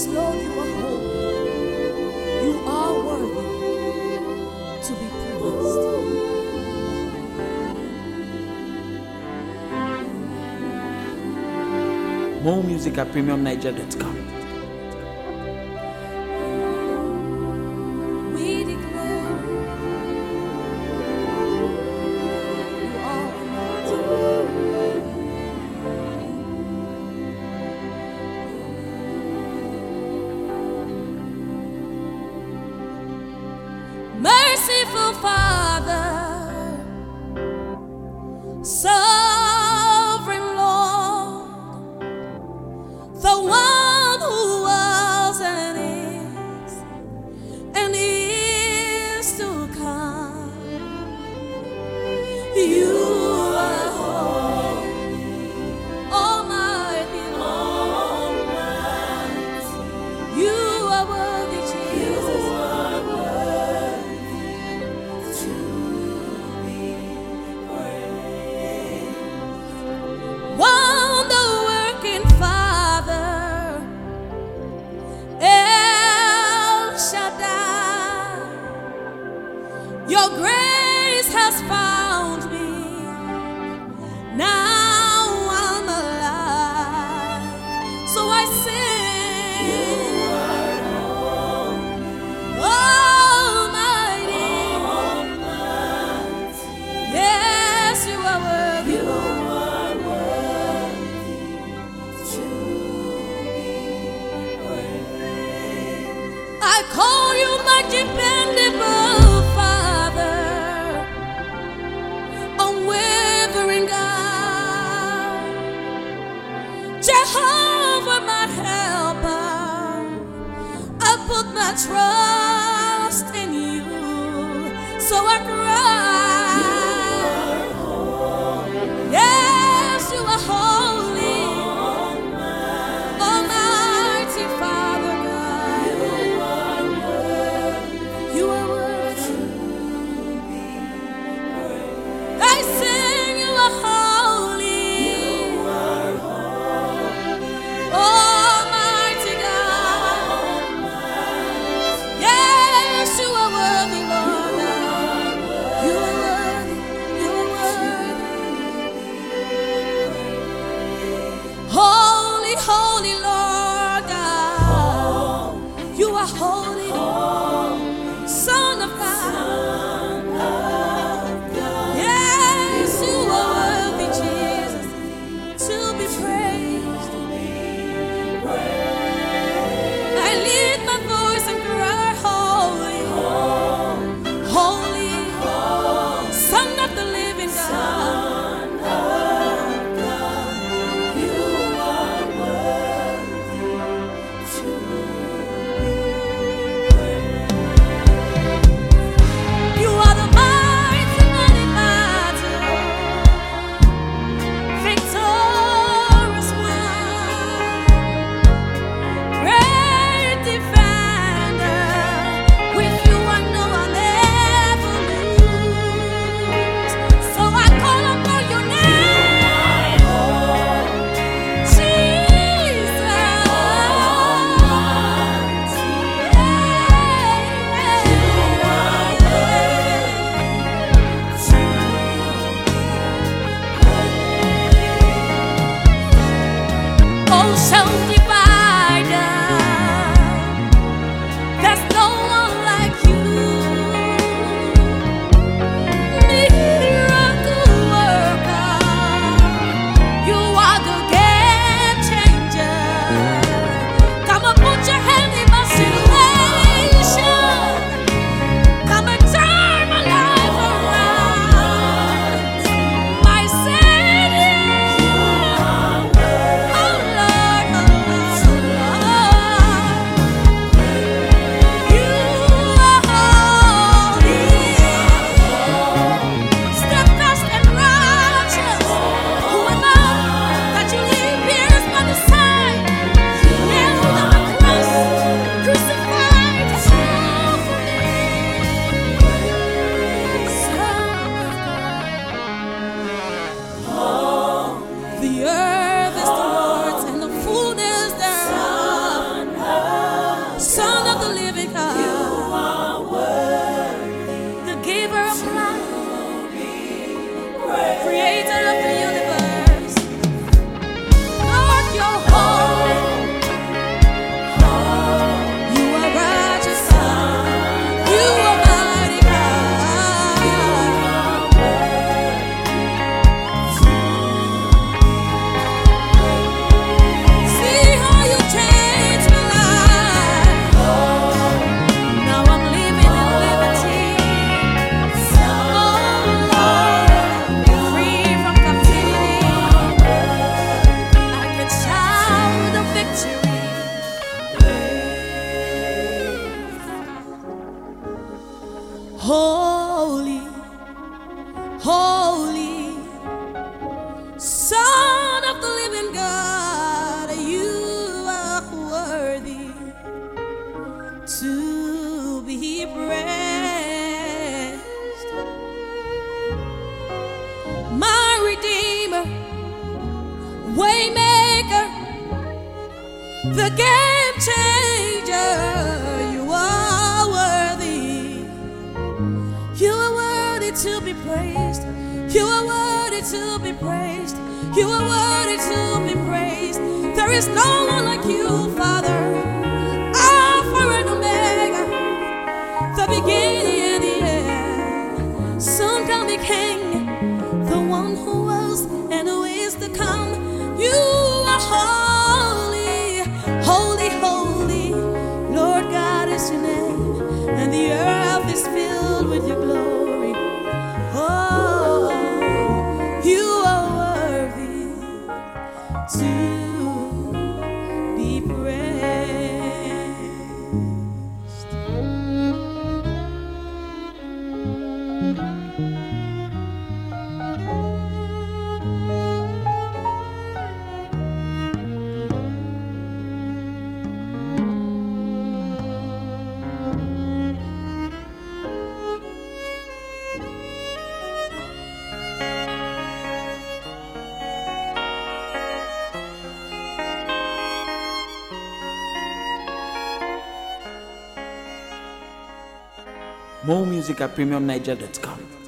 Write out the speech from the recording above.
Yes, Lord, you are holy. You are worthy to be praised. More music at premiumniger.com. Your grace has found me. so I cry. the earth. Son of the living God, to be praised. You are worthy to be praised. There is no one like you, Father. Alpha and Omega, the beginning and the end. Call me King, the one who was and who is to come. To More music at PremiumNiger.com.